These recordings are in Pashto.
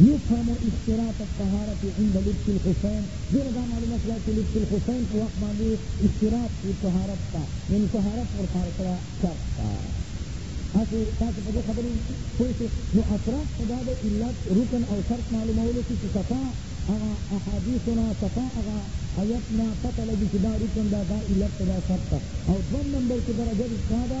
يفهم اشتراط الطهارة عند لبس الخفين ځينې دا معلومات وايي چې لبس الخفين په وخت باندې اشتراط شي طهارت ته يعني طهارت ورسره سره شرط ده هسې تاسو په دې خبرې پوه شئ نو اصرف خو دا دی علت رکن او شرط معلومولو کې چې صفا هغه احادیثو نه صفا هغه ایت نه پته لګي چې دا رکن ده دا علت ده دا شرط ده او دویم نمبر کې درجه رسوا ده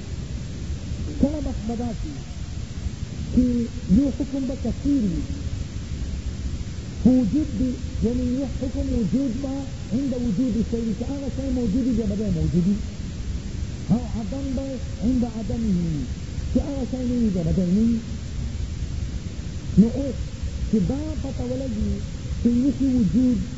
کله وخت به داسې وي چې یو حکم به کثیر وي په وجود دی یعنی یو حکم وجود به عند وجود شی وي چې هغه شی موجود وي بیا به دی موجود وي او عدم به عند عدمه وي چې هغه شی نه وي بیا به دی نه وي نو اوس چې دا پته ولګي چې نفي وجود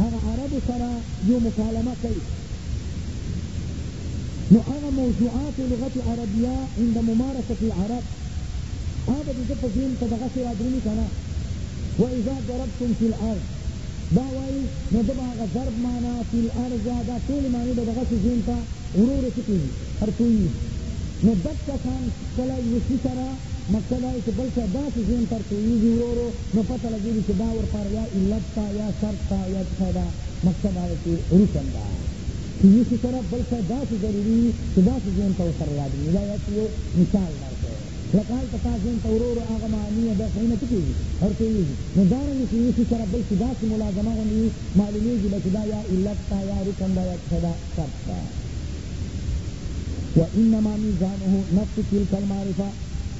هغه عربو سره يو مکالمه کوي نو هغه موضوعات لغت عربيه عند ممارسه العرب هغه به د ده په ذهن ته دغسې رادرومي که نه واذا ضربتم في الارض دا وايي نو ده به هغه ضرب معنی في الارض دا ټولې معنی به دغسې ذهن ته ورو ورو څه کېږي ارتويي نو دک شان کله يوه شي سره مقصد دا دی چې بل شی داسې ذهن ته ارتويږي ورو ورو نو پته لګیږی چی دا ورپاره یا علت ته یا شرط ته یا څه شی ده مقصد دا ده چی رکن ده چی یو شی سره بل شی داسی ضروری وی چی داسی ذهن ته ورسره راځی نو دا یاسی یو مثال درکړی لکه هلته تا ذهن ته ورو ورو هغه معانی یا دا شیونه څه کیږی ورتیریږی نو دارنګه چی یو شی سره بل شی داسی ملازمه غوندی وی معلومیږی به چی دا یا علت ده یا رکن ده یا څه شی ده شرط ده وانما میزانه نفس تلک المعرفه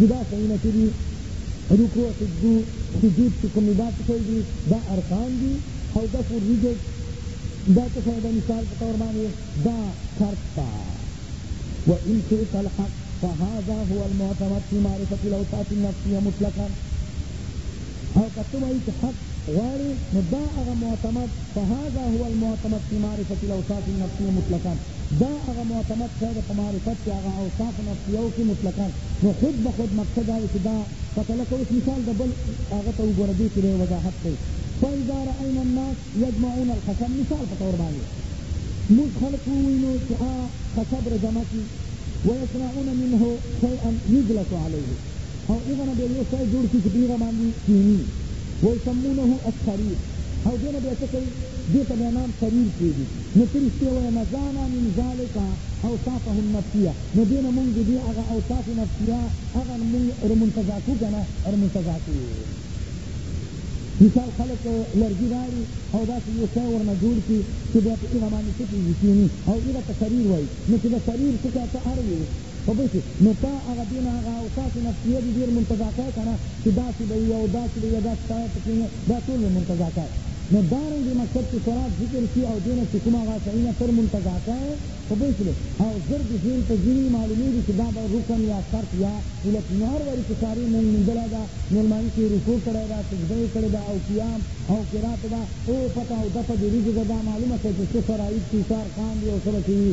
جدا سوونه چی دی رکوع سجدو سجود چی کوم دا څه شی دی دا ارکان دی او دفع الرجز دا څه شی ده مثال په طور باندی دا شرط ده وان شئت الحق فهذا هو المعتمد فی معرفة الاوصاف النفسیه مطلقا او که ته وایی چی حق غواړی نو دا هغه معتمد فهذا هو المعتمد فی معرفة الاوصاف النفسیه مطلقا دا هغه معتمد شی ده په معرفت چی هغه اوصاف نفسیه وکړي مطلقا نو خود به خود مقصد دا دی چی دا پته لکه اوس مثال د بل هغه ته وګوره دی کی به یې وضاحت کړي فاذا رأینا الناس یجمعون الخشب مثال په طور باندی موږ خلق ووینو چی هغه خشب را جمع کړي ویصنعون منه شیئا یجلس علیه او هغه نه بیا یو شی جوړ کړي چی په هغه باندی کیني ویسمونه السریر او دې نه بیا څه کوي دې ته بیا نام سریر کیږي. نو ته رشتې وایه نزانا من ذالک اوصافه النفسیه نو دې نه مونږ ددې هغه اوصاف نفسیه هغه مونږ ورمنتزع کړو که نه ورمنتزع کړي یې مثال خلک لرګي راوړي او داسې یو شی ورنه جوړ کړي چې بیا په هغه باندې څه کیږي کیني او هغه ته سریر وایي نو چې د سریر څه شی ته اړوې په پوه شوې نو ته هغه دې نه هغه او تاسې نفسیه دې ډېر منتزع کړی که نه چې داسې به وي او داسې به وي او داسې سړی پکې نه دا ټول مې منتزع کړی نو دارنګې مقصد چې سورات ذکر شي او دې نه چې کوم هغه شیونه تر منتزع کړی په پوه شوې او زر دې ذهن ته ځیني معلومېږي چې دا به رکن یا شرط یا علت وي نو هر واري چې سارې مونږ موندلی ده نو لمانځه کې یې رکوع کړی ده سجده یې کړې ده او قیام او قرات ده او پته او دفع دې رجز ده دا معلومه شوه چې څه شرایط دي څه ارکان دي او څه به څه وي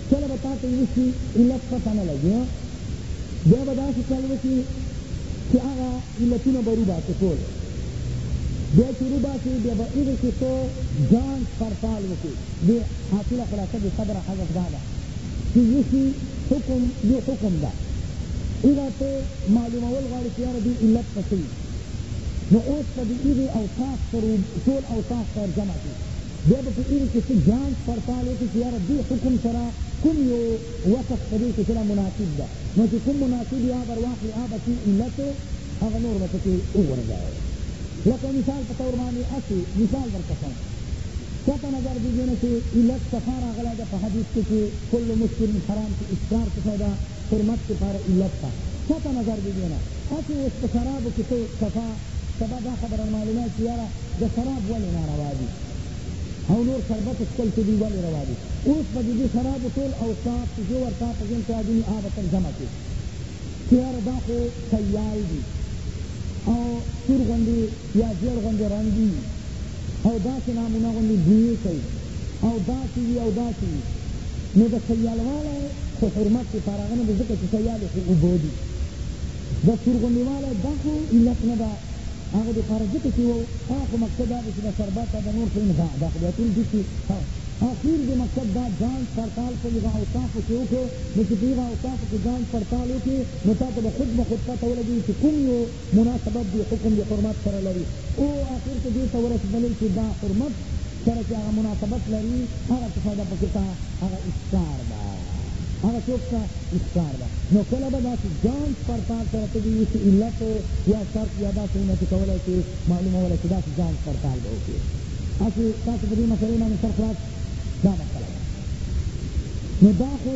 کله به تا ته یې وشي علت پته نه لګي ها بیا به داسې چل وشي چې هغه علتونه به روباسې ټول بیا چې روباسې بیا به هغې کې ته ځان پرتال وکړې دې حاصله خلاصه دې صبر حذف دا ده چې یو شي حکم یو حکم ده هغه ته معلومول غواړي چې یاره دې علت څه شي نو اوس به دې هغې اوصاف سره ټول اوصاف سره جمع کړي بیا به په ايري کې څه جانچ پړتال وکړي چې ياره دې حکم سره کوم يو وصف په دې سلسله مناسب ده نو چې کوم مناسب يا بر واخلي هغه څه علت هغه نور به پکې وغورځوي لکه مثال په طور باندې هسې مثال درته کوم قطع نظر دې دې نه چې علت صفا راغلی ده په حديث کې چې کل مسکر حرام چې اسکار څه شی ده حرمت کې پاره علت ته چته نظر دیږې نه اسې اوس په شرابو کې ته سفا سبا دا خبره معلومای چې یاره د شراب ولې ناروا دي او نور شربت څښل چې دي ولې روا دي اوس به د دې شرابو ټول اوصاف چې زه ورته په ذهن کې راځيني هغه به تر جمع کې چې یاره دا خو سیال دي او سور غوندې یا ژیړ غوندې رنګ وي او داسې نامونه غوندې بویې کوي او داسې وي او داسې وي نو د سیالوالی خو حرمت پې په راغی نه ده ځکه چې سیالې خو اوبه دي د سور غوندې والی دا خو علت نه ده هغه دې پاره ځکه چې وو هغه خو مقصد دا دی چې د شربت د نور شین غا دا خو بیا ټول ټیک دي اخیر دې مقصد دا ځان پړتال په هغه اوصافو کې وکړو نو چې په هغه اوصافو کې ځان پړتال وکړې نو تا ته به خود به خود پته ولګېږي چې کوم یو مناسبت دي حکم د حرمت سره لري او اخر کې دې ته ورسیدلې چې دا حرمت سره چې هغه مناسبت لري هغه څه ده پکې ته هغه اسکار ده هغه څوک ته اسکار ده نو کله به داسې جان سپر تال سره ته دې اوسې علت یا شرط یا داسې نه چې کولای شې معلوموله چې داسې جان سپر تال به وکړې هسې تاسو په دې مسئلې باندې سر خلاص دا مسئله ده نو دا خو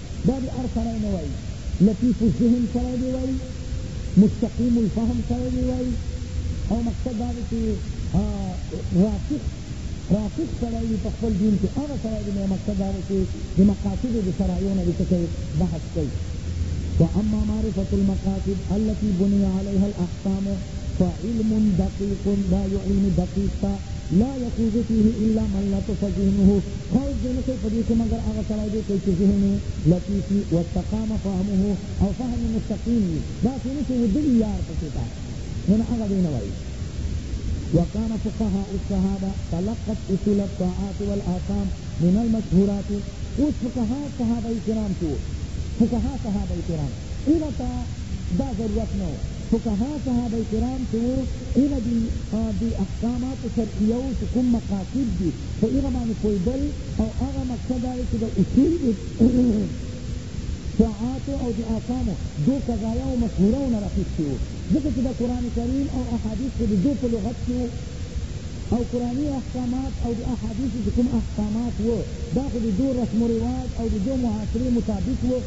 دا دې هر سړی نه وايي، لطيف الذهن سړی دې وايي، مستقيم الفهم سړی دې وايي او مقصد دا دی چې راسخ راسخ سړی وي په خپل دين کې هغه سړی دې مقصد دا دی چې د مقاصدو د سرايو نه دې څه کوي بحث کوي. واما معرفة المقاصد التي بني عليها الاحکام فعلم دقيق دا يو علم دقيق ته لا يخوض فيه الا من لطف ذهنه خوض دې نه کوي په دې کښې مګر هغه سړی دې کوي چې ذهن يې لطيف وي واستقام فهمه او فهم يې مستقيم وي داسې نه چې ودلي يار پکښې تا نه نه هغه دې نه وايي وكان فقهاء الصحابه تلقت اصول الطاعات والاحکام من المشهورات اوس فقهاء صحابه کرام چې وو فقهاء صحابه کرام هغه ته دا ضرورت نه وو فقهاء صحابه کرام چې وو هغه دي دي احکامات شرعیه وو چې کوم مقاصد دي په هغه باندې پوهیدل او هغه مقصد دا دی چې د اصول دي طاعاتو او دي احکامو دو قضایاو مشهوره ونه راخیستي وو ځکه چې د قرآن کریم او احادیث خو د دو په لغت کې وو او قرآنی احکامات او د احادیثو چې کوم احکامات وو دا خو د دو رسم و رواج او د دو معاصرې مطابق وو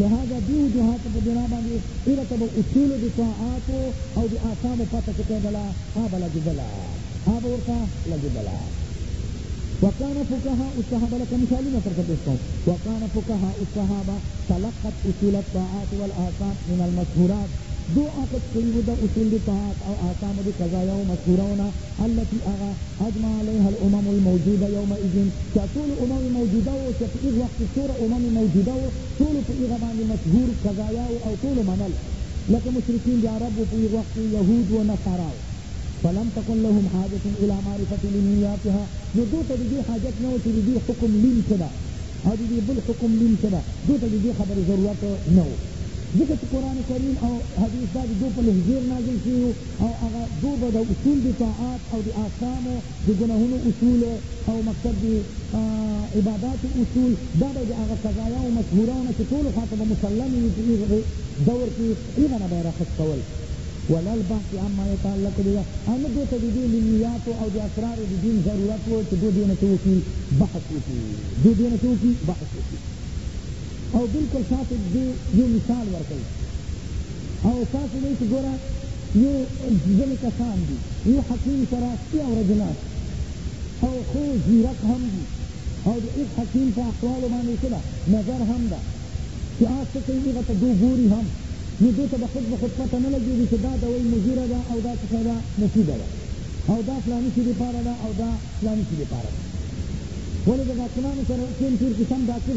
لهذا دې وجوهاتو په بنا باندې ایره ته به اصول د طاعاتو او د آثامو پته چې کېدله هغه به لګېدله هغه به ورته لګېدله وکان فقهاء الصحابه لکه مثالونه سره پیش کوم وکان فقهاء الصحابه تلقت اصول الطاعات والآثام من المشهورات دو اخذ کړي وو د اصول د طاعات او آثامو د قضایاو مشهوراو نه التي هغه اجمع عليها الامم الموجوده يومئذ چا ټولو امم موجوده وو چا په هغ وخت کي څوره امم موجوده وو ټولو په هغه باندي مشهور قضاياو او ټولو منل لکه مشرکين دي عرب وو په هغ وخت کي يهود وو نصارا وو فلم تکن لهم حاجة الي معرفة لنياتها نو دوي ته د دي حاجت نه وو چي د دي حکم لين څه ده او د دي بل حکم لين څه ده دوي ته د دي خبري ضرورت نه وو ځکه چي قرآن کريم او حديث دا د دوي په لهجه نازل سوي وو. او هغه دو به د اصول د طاعات او د آثامو د ګناهونو اصول او مقصد د عباداتو اصول دا به د هغه قضایاو مشهوراو نه چه ټولو خواته به مسلمې وي په هغه دور کښې هغه نه به یې راخص کول ولا البحث عما يتعلق بها او نه دوی ته د دې ملياتو او د اسرارو د دين ضرورت وو چه دوی دې نه څه وکړي بحث وکړي دوی دې نه څه وکړي بحث وکړي او بلکل تاسو دې یو مثال ورکوي او تاسو دی چی ګوره یو ځنی کسان دی یو حکیم سره شپی او ورځ ناست او خو زیرک هم دی او د ایغ حکیم په احوالو باندی څه ده نظر هم ده چی آ څه کوی ایغه ته دو ګوری هم نو دوی ته به خود به خود پته نه لګیږی چی دا دوی مضره ده او دا څه شی ده مفیده ده او دا فلانی شی دی پاره ده او دا فلانی شی دی پاره ده ولی د ډاکټرانو سره کین تیر قسم ډاکټر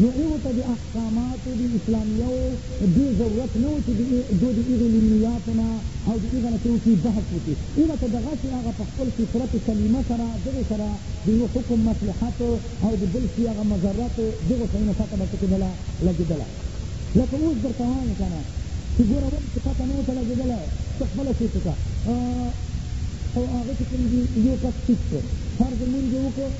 نو ئې ته د احکاماتو د اسلامیه ؤ ډیر ضرورت نه ؤ چی د ئې دو د ئې علمیاتو نه او د ئې نه څه وکی بحث وکی ئې ته دغسی هغه په خپل فطرت سلیمه سره دغه سره د یو حکم مصلحت او د بل شی هغه مضرت دغو شیونو پته به څه کیدله لګیدله لکه اوس درته وایم کنه چی ګوره ولی چی پته نه ورته لګیدله ته خپله سوچ وکړه او هغه چی کوم دی یو کس ټیک شو فرض لمونځ ئې وکړو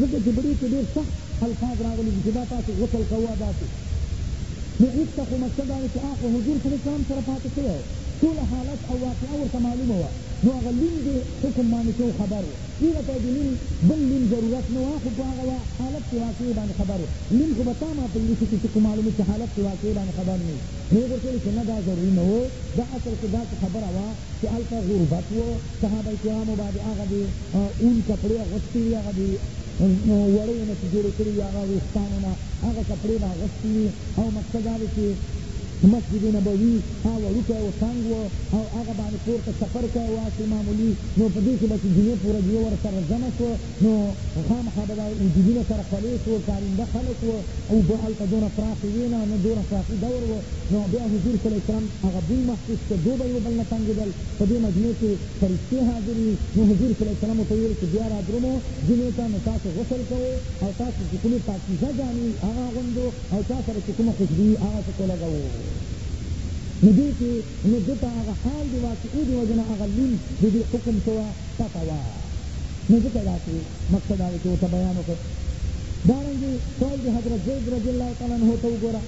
ځکه چې په دې کې ډېر سخت الفاظ راغلي دي چې دا تاسو غسل کوه داسې نو ایسته خو مقصد دا دی چې هغه خو حضور صلی الله علیه وسلم سره پاتې شوی و ټوله حالت او واقعه ورته معلومه وه نو هغه لین دې حکم باندې چې خبر و هغه ته د لین بل لین ضرورت نه و هغه خو په هغه حالت کې واقعې باندې خبر و لین خو به تا ما په انګلیسي کې چې کوم معلومه چې حالت کې واقعې باندې خبر نه وي نو یې ورته ویل چې نه دا ضروري نه و دا اصل کې داسې خبره وه چه هلته غربت وو صحابه کرامو با دی هغه دی اون کپړی اغوستی وی هغه دی وړیو نه چه جوړی کړی وی هغه ویښتانو نه هغه کپړی به اغوستی وی او مقصد دا دی چه مسجد نبوی هغه وړوکی وو تنګ وو او هغه باندی پورته چپرکی وو هسی معمولی نو په دی کی به چه جمعه په ورځ یو ورسره ځمه شو نو خامخا به دا وجودونه سره خولې شو، کارنده خلک وو، اوبه هلته دونه پراخې وې نه، نه دونه پراخي دور وو، نو بیا حضور صلی الله علیه وسلم هغه بوی محسوس کړ، دوبه یو بل نه تنګېدل، په دې مجمع کې فرشتې حاضرې وي، نو حضور صلی الله علیه وسلم ورته وویل چې بیا رادرومو جمعې ته نو تاسو غسل کوئ او تاسو چې کومې پاکیزه جامې وي هغه اغوندو او چا سره چې کومه خوشبويي هغه ټکو لګوو، نو دې کې نو ده ته هغه حال د واقعې د وجې نه هغه لین د دې حکم شو. فتوا نه ځکه داسې مقصد دا دی چې ورته بیان وکړي دارنګې قول د حضرت زید رضی الله تعالی عنه ته وګوره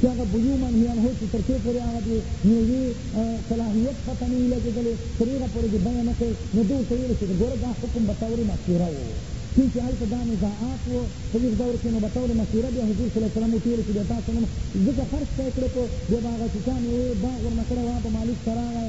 چې هغه بیو منهی عنه چې تر څو پورې هغه د میوې صلاحیت پته نه وي لګېدلی تر هغه پورې دې بیه نه کوي نو ده ورته ویلې چې ګوره دا حکم به طور مشوره و چونکې هلته دا نزاعات و په ویښ دور کښې نو به طور مشوره بیا حضور صلی الله علیه وسلم ورته ویلې چې بیا تاسو نن ځکه خرڅ کړی کړو بیا به هغه چې چا میوې باغ ورنه کړی وه به مالک ته راغی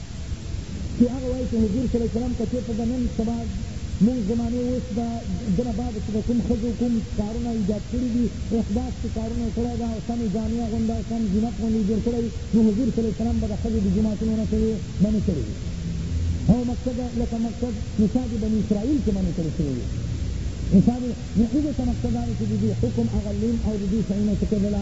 چی هغه وایی چی حضور صلی الله علیه وسلم که چیرته د نن سبا مونږ زمانه اوس د دنه بعد چی د کوم ښځو کوم کارونه ایجاد کړی دی احداث چی کارونه یې کړی ده او سمې جامې اغوندی او سم زینت غوندی یې جوړ کړی نو حضور صلی الله علیه وسلم به د ښځو د جماعتونو نه څه وی منع کړی وی او مقصد لکه مقصد نساء د بنی اسرائیل چی منع کړی شوی وی نساء نو ایدو ته مقصد دا دی چی د دوی حکم هغه لین او د دوی شیونه څه کیدله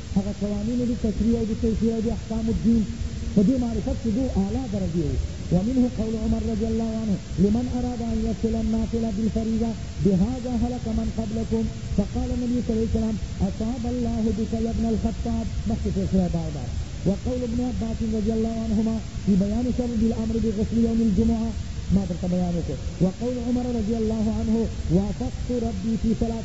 هغه قوانين دي تشريع او د توشيع او د احکام الدين په دې معرفت کې دو اعلی درجې وو ومنه قول عمر رضي الله عنه لمن اراد ان يصل النافلة بالفريضة بهذا هلك من قبلكم فقال النبي صلى الله عليه وسلم اصاب الله بك يا ابن الخطاب مخکې تېر شوی بار بار وقول ابن عباس رضي الله عنهما في بيان سبب الامر بغسل يوم الجمعة ما درته بیان وکړو وقول عمر رضي الله عنه وافقت ربي في صلاة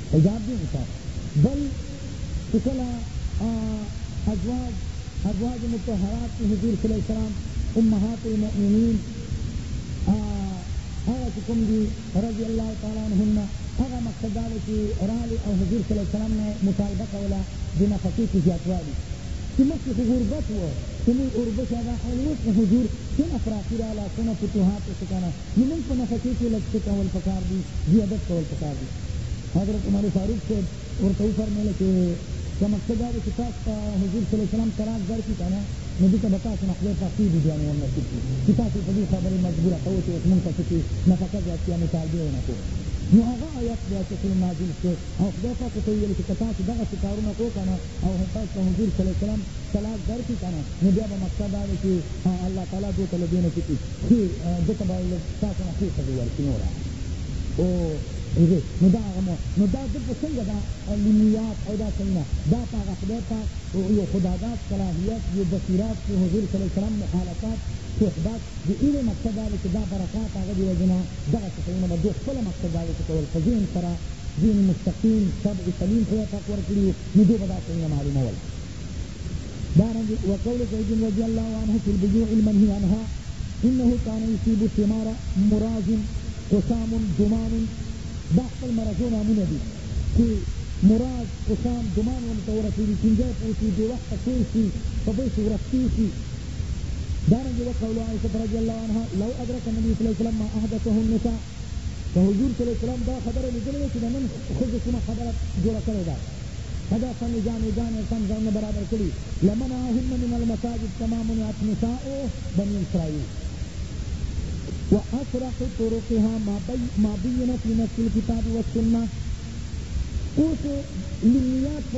حجاب دې اوسه بل چې کله ازواج ازواج مطهرات کې حضور صلی الله علیه وسلم امهات المؤمنین هغه چې کوم دي رضی الله تعالی عنهن هغه مقصد دا دی چې راغلې او حضور صلی الله علیه وسلم نه مطالبه کوله د نفقې کې زیاتوالي چې مخکې خو غربت و چې موږ اوربشې دا حال اوس نو حضور څونه فراخي راغله څونه فتوحات وشو که نه نو مونږ په نښه کښې لږ څه کول پکار دي زيادت کول پکار دي حضرت عمر فاروق صاحب ورته وفرمائيل چې که مقصد دا دې چې تاسو ته حضور صلی الله علیه وسلم طلاق درکړي کنه نو دلته به تاسو نه خدای پاک څو بي بيانې هم نصيب کړي چې تاسو يې په دې خبرې مجبوره کوئ چې اوس مونږ ته پکښې نفقه زيات کړي يا مطالبې ونه کړو نو هغه آيت بيا چکلې نازل شو او خدای پاک ورته وويل چې که تاسو دغسې کارونه کوئ کنه او تاسو ته حضور صلی الله علیه وسلم طلاق درکړي کنه نو بیا به مقصد دا دی چی الله تعالی دوی ته له دینه څه کړي ښې ده ته به له تاسو نه ښې ښځې ورکړي نوره او هغې نو دا هغه مو نو دا ده په څنګه دا علمیات او دا څنګه دا په هغه خدای پاک یو خداداد صلاحیت یو بصیرات چی حضور صلی الله علیه وسلم مخالفات صحبت د ایلې مقصد دا دی چی دا برکات هغه دی وجې نه دغه صفاتونه به دوی خپله مقصد دا دی چی کول په ذهن سره ذهن مستقیم طبع سلیم خدای پاک ورکړي نو دوی به دا څنګه معلومول دارنګه وقول زيد رضي الله عنه في البيوع المنهي عنها انه كان يصيب الثمار مراض قسام دمان دا خپل مرضو نامونه دي چي مراض قسام دمان ونو ته ورسيږي چين ځای پوه شي بي وخته تير شي په بل شي ورک تير شي دارنګه وقول عائشه رضي الله عنها لو ادرک النبي صلی الله عليه وسلم ما احدثه النساء د حضور صلی الله علیه وسلم دا خبره لیدلې ده چې د نن ښځو کومه خبره جوړه کړې ده په دا سمې جامې ګانې او سم ځانونه برابر کړي لمنعهن من المساجد کما منعت نساء بني اسرائیل واسرح طرقها ما بین فی نص الكتاب والسنه اوس لمیات په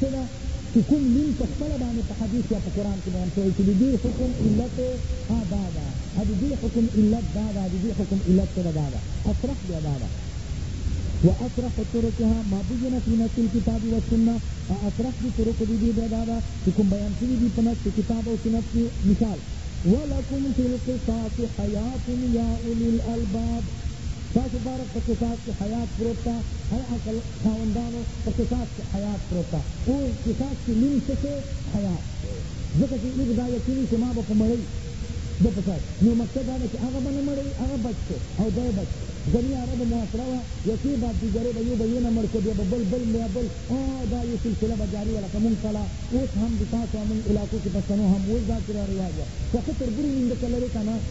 څه ده چې کوم لین په خپله باندې په حدیث یا په قرآن کې بیان شوی چې د دې حکم علت ها دا ده او د دې حکم علت دا ده او د دې حکم علت څه ده دا ده اصرح بیا دا ده واصرح طرقها ما بین فی نص الکتاب والسنة او اصرح د طرقو د دې بیا دا ده چې کوم بیان شوي دي په نص کتاب او سنت کې مثال ولکم فی القصاص حیات یا اولی الالباب ستاسو بارک په قصاص کې حیات پروت ده هر عقل خاوندانو په قصاص کې حیات پروت ده او قصاص کې لوی څه شی حیات دی ځکه چې ایغ دا یقیني چې ما به په مړۍ د په سر نو مقصد دا ده چې هغه به نه مړۍ هغه بچ شو او دی بچ شو ځنی عربو معاشره وه یکې بعد دیګرې به یو به یې نه مړ کړ بیا به بل بل بیا بل او دا یو سلسله به جاري وه لکه مونږ کله اوس هم د تاسو مونږ علاقو کې پښتنو هم اوس دا چې دا رواج وه خو ښه تر بري مونږ دلته لرې که نه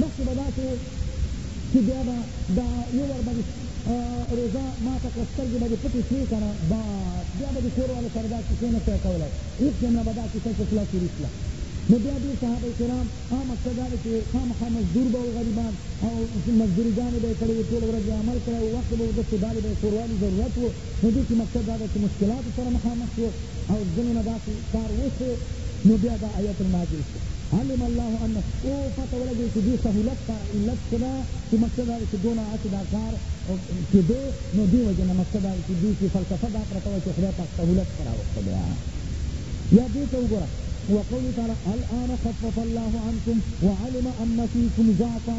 مخکې به داسې و چې بیا به دا یو وار به دې روژه ماته کړه سترګې به دې پټې شوې که نه بس بیا به دې کور والو سره دا کیسې نه شوای کولای اوس یمله به دا کیسه چپ لاس وري شله نو بیا دې صحابه کرام هغه مقصد دا دی چې خامخا مزدور به و غریبان او مزدوریګانې به یې کړې وې ټوله ورځ به یې عمل کړی و وخت به و دسو دالې به یې کور والي ضرورت و نو دې کې مقصد دا ده چې مشکلاتو سره مخامخ شو او ځنو نه داسې کار وشو نو بیا دا آیت نازل شو علم الله انه او پته ولګي چې دې سهولت ته علت څه ده چې مقصد دا چې دونه هسې دا کار کېدو نو دې وجه نه مقصد دا چې دې کې فلسفه دا پرته وه چې خدای پاک سهولت څه راوسته بیا یا دې ته وګوره وقوله تعالی الان خفف الله عنکم وعلم ان فیکم ضعفا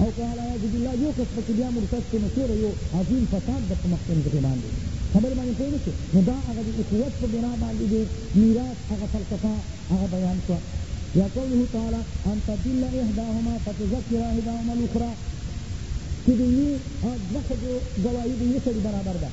او که والعیاذ بالله یو کس پکې بیا مرتد شو نو تېره یو عظیم فساد د په مخکې مځکې باندې خبرې باندې پوه نه شو نو دا هغه د اخوت په بنا باندې د میراث هغه فلسفه هغه بیان شوه یا قوله تعالی ان تضل احداهما فتذکر احداهما الاخری چې د یوې دوه ښځو ګواهي د یوه سړي برابر ده.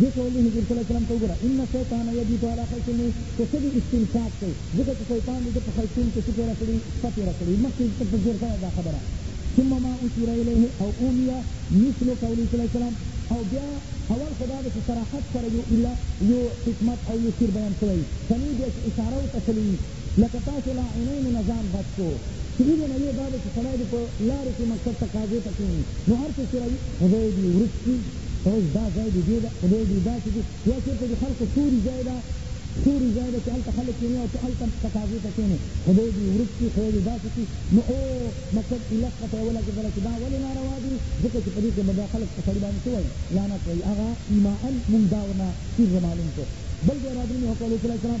دې ته ولې حضور صلی الله علیه وسلم ته وګوره ان الشیطان یبیت علی خیشومه چې څه دې استنشاق کوي ځکه چې شیطان دې ده په خیشوم کې څه تیره کړي څه تیره کړي مخکې دې ته ذکر کړې دا خبره ثم ما اشیر الیه او اومیه مثل قوله صلی الله علیه وسلم او بیا اول خو دا ده چې صراحت سره یو علت یو حکمت او یو سیر بیان شوی وي کنی بیا چې اشاره ورته شوې وي لکه تاسو لا عینینو نه ځان بچ کو چی ایله نه یو دا ده چی سړی دی په لارو کی مقصد ته قاضی ته کینی نو هر څه چی راځی خدای دی ورک کی ته وایی دا ځای دی دی ده خدای دی داسی کی یا چیرته دی خلقو سوری ځای ده سوری ځای ده چی هلته خلق کینی او ته هلته په قاضی ته کینی خدای دی ورک کی خدای دی داسی کی نو او مقصد ایله پته یی ولګیدله چی دا ولی ناروا دی ځکه چی په دی کی به بیا خلق په سړی باندی څه وایی لعنت وایی هغه ایماعن مونږ دا ورنه چیز معلوم کو بل بیا رادرونی حکوالوکل اسلام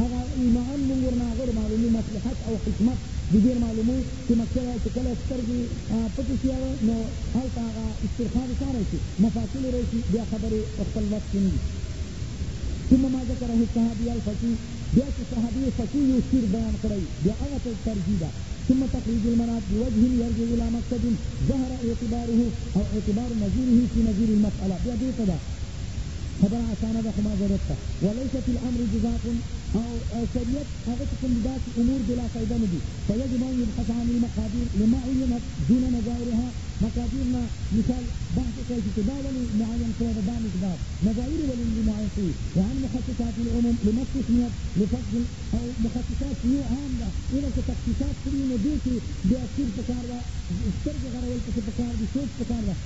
هغه ایمعان مونږ ورنه هغه د معلومو مصلحت او حکمت د دیر معلومو چه مقصد هغه چه کله سترګی پټی شی هغه نو هلته هغه استرخا د چا راشی مفاصلو راشی بیا خبری په خپل وس کی نه وی ثم ما ذکره الصحابی الفقی بیا چه صحابی فقی یو شیر بیان کړی بیا هغه ته ترجیح ده ثم تخریج المنات بوجه یرجع الی مقصد ظهر اعتباره او اعتبار نظیره فی نظیر المسئله بیا دیته ده خبره اسانه ده خو معذرت ته وليس في الامر جزاف او شريعت هغه څه کوم دي داسي امور بلا فايده نه دي فيجب ان يبحث عن المقادير لما عينت دون نظائرها مقادير نه مثال بحث وکړای شي چې دا ولي معين کړی ده دا مقدار نظائر ولي نه دي معين شوي وعن مخصصات العموم لما استثنيت لفصل او مخصصات چې يو عام ده هغه څه تخصيصات کړي نو دې کښې بيا سير پکار ده سترګې غرول پکښې پکار دي سوچ پکار ده